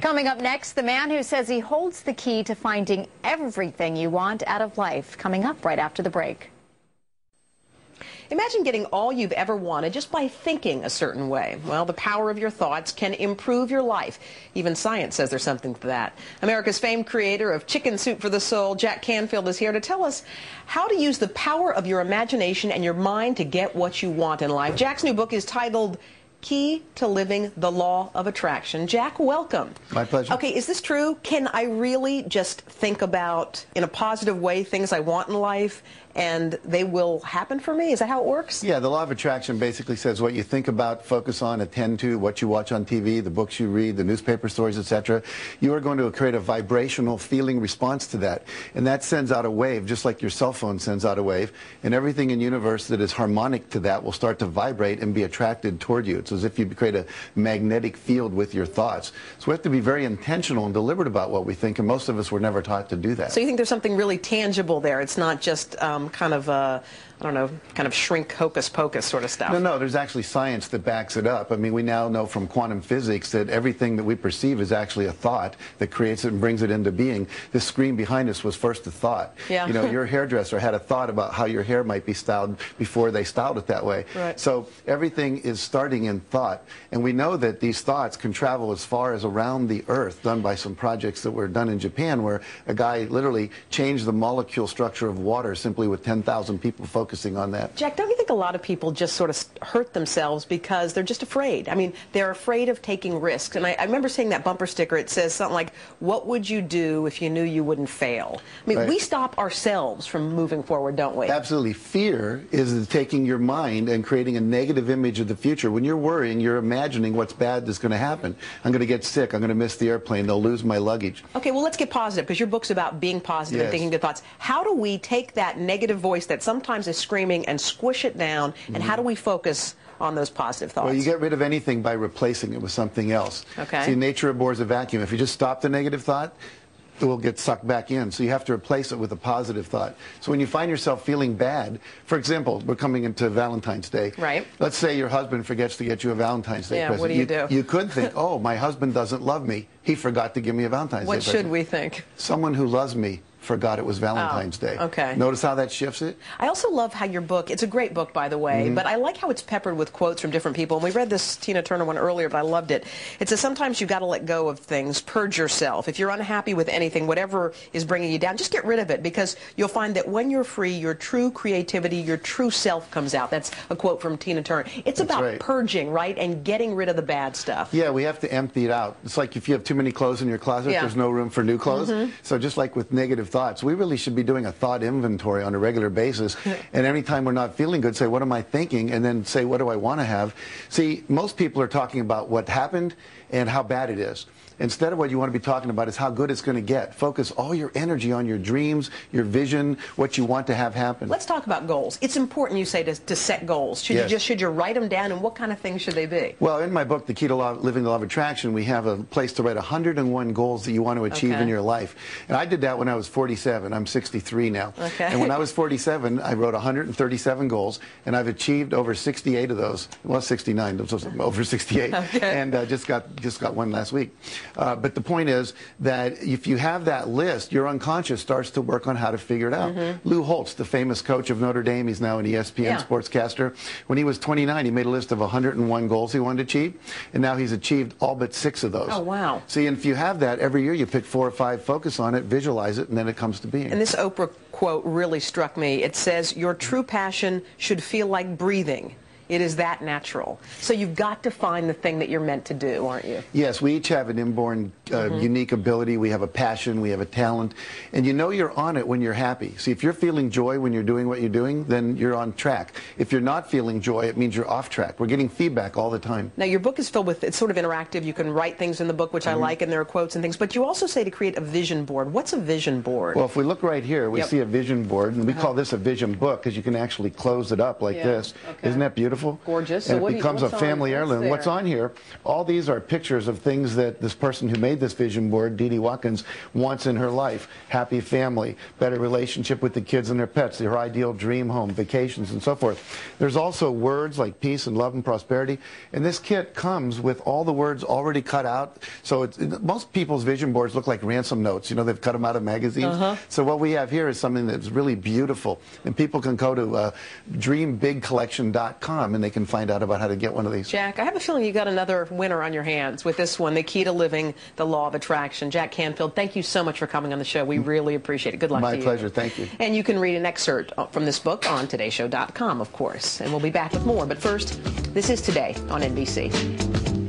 Coming up next, the man who says he holds the key to finding everything you want out of life. Coming up right after the break. Imagine getting all you've ever wanted just by thinking a certain way. Well, the power of your thoughts can improve your life. Even science says there's something to that. America's famed creator of Chicken Soup for the Soul, Jack Canfield, is here to tell us how to use the power of your imagination and your mind to get what you want in life. Jack's new book is titled Key to Living the Law of Attraction. Jack, welcome. My pleasure. Okay, is this true? Can I really just think about, in a positive way, things I want in life and they will happen for me? Is that how it works? Yeah, the law of attraction basically says what you think about, focus on, attend to, what you watch on TV, the books you read, the newspaper stories, etc. You are going to create a vibrational feeling response to that. And that sends out a wave, just like your cell phone sends out a wave. And everything in the universe that is harmonic to that will start to vibrate and be attracted toward you. It's as if you create a magnetic field with your thoughts. So we have to be very intentional and deliberate about what we think, and most of us were never taught to do that. So you think there's something really tangible there? It's not just um, kind of uh, I don't know, kind of shrink hocus pocus sort of stuff. No, no, there's actually science that backs it up. I mean, we now know from quantum physics that everything that we perceive is actually a thought that creates it and brings it into being. This screen behind us was first a thought. Yeah. You know, your hairdresser had a thought about how your hair might be styled before they styled it that way. Right. So everything is starting in thought. And we know that these thoughts can travel as far as around the earth, done by some projects that were done in Japan where a guy literally changed the molecule structure of water simply with 10,000 people focusing on that. Jack, don't think a lot of people just sort of hurt themselves because they're just afraid? I mean, they're afraid of taking risks. And I, I remember seeing that bumper sticker. It says something like, what would you do if you knew you wouldn't fail? I mean, right. we stop ourselves from moving forward, don't we? Absolutely. Fear is taking your mind and creating a negative image of the future. When you're worrying, you're imagining what's bad that's going to happen. I'm going to get sick. I'm going to miss the airplane. They'll lose my luggage. Okay, well, let's get positive because your book's about being positive yes. and thinking good thoughts. How do we take that negative voice that sometimes is screaming and squish it down? Mm -hmm. And how do we focus on those positive thoughts? Well, you get rid of anything by replacing it with something else. Okay. See, nature abhors a vacuum. If you just stop the negative thought, it will get sucked back in. So you have to replace it with a positive thought. So when you find yourself feeling bad, for example, we're coming into Valentine's Day. Right. Let's say your husband forgets to get you a Valentine's Day yeah, present. what do you, you do? You could think, oh, my husband doesn't love me. He forgot to give me a Valentine's what Day present. What should we think? Someone who loves me forgot it was Valentine's oh, Day. Okay. Notice how that shifts it? I also love how your book, it's a great book, by the way, mm -hmm. but I like how it's peppered with quotes from different people. And we read this Tina Turner one earlier, but I loved it. It says sometimes you've got to let go of things, purge yourself. If you're unhappy with anything, whatever is bringing you down, just get rid of it because you'll find that when you're free, your true creativity, your true self comes out. That's a quote from Tina Turner. It's That's about right. purging, right, and getting rid of the bad stuff. Yeah, we have to empty it out. It's like if you have too many clothes in your closet, yeah. there's no room for new clothes. Mm -hmm. So just like with negative thoughts, we really should be doing a thought inventory on a regular basis. and anytime we're not feeling good, say, what am I thinking? And then say, what do I want to have? See, most people are talking about what happened and how bad it is. Instead of what you want to be talking about is how good it's going to get. Focus all your energy on your dreams, your vision, what you want to have happen. Let's talk about goals. It's important, you say, to, to set goals. Should yes. you just should you write them down, and what kind of things should they be? Well, in my book, The Key to Law, Living the Law of Attraction, we have a place to write 101 goals that you want to achieve okay. in your life. And I did that when I was 47. I'm 63 now. Okay. And when I was 47, I wrote 137 goals, and I've achieved over 68 of those. Well, 69, over 68, okay. and uh, just got just got one last week. Uh, but the point is that if you have that list, your unconscious starts to work on how to figure it out. Mm -hmm. Lou Holtz, the famous coach of Notre Dame, he's now an ESPN yeah. sportscaster. When he was 29, he made a list of 101 goals he wanted to achieve, and now he's achieved all but six of those. Oh, wow. See, and if you have that, every year you pick four or five, focus on it, visualize it, and then it comes to being. And this Oprah quote really struck me. It says, your true passion should feel like breathing. It is that natural. So you've got to find the thing that you're meant to do, aren't you? Yes, we each have an inborn uh, mm -hmm. unique ability. We have a passion, we have a talent, and you know you're on it when you're happy. See, if you're feeling joy when you're doing what you're doing, then you're on track. If you're not feeling joy, it means you're off track. We're getting feedback all the time. Now, your book is filled with, it's sort of interactive. You can write things in the book, which mm -hmm. I Mm-hmm. like, and there are quotes and things, but you also say to create a vision board. What's a vision board? Well, if we look right here, we yep. see a vision board, and we uh -huh. call this a vision book because you can actually close it up like yeah. this. Okay. Isn't that beautiful? Beautiful. Gorgeous. And So it do you- becomes a what's on- family what's heirloom. What's on here? All these are pictures of things that this person who made this vision board, Dee Dee Watkins, wants in her life. Happy family, better relationship with the kids and their pets, her ideal dream home, vacations, and so forth. There's also words like peace and love and prosperity. And this kit comes with all the words already cut out. So it's, most people's vision boards look like ransom notes. You know, they've cut them out of magazines. Uh-huh. So what we have here is something that's really beautiful. And people can go to uh, dreambigcollection.com and they can find out about how to get one of these. Jack, I have a feeling you got another winner on your hands with this one, The Key to Living the Law of Attraction. Jack Canfield, thank you so much for coming on the show. We really appreciate it. Good luck My to you. pleasure. Thank you. And you can read an excerpt from this book on todayshow.com, of course. And we'll be back with more. But first, this is Today on NBC.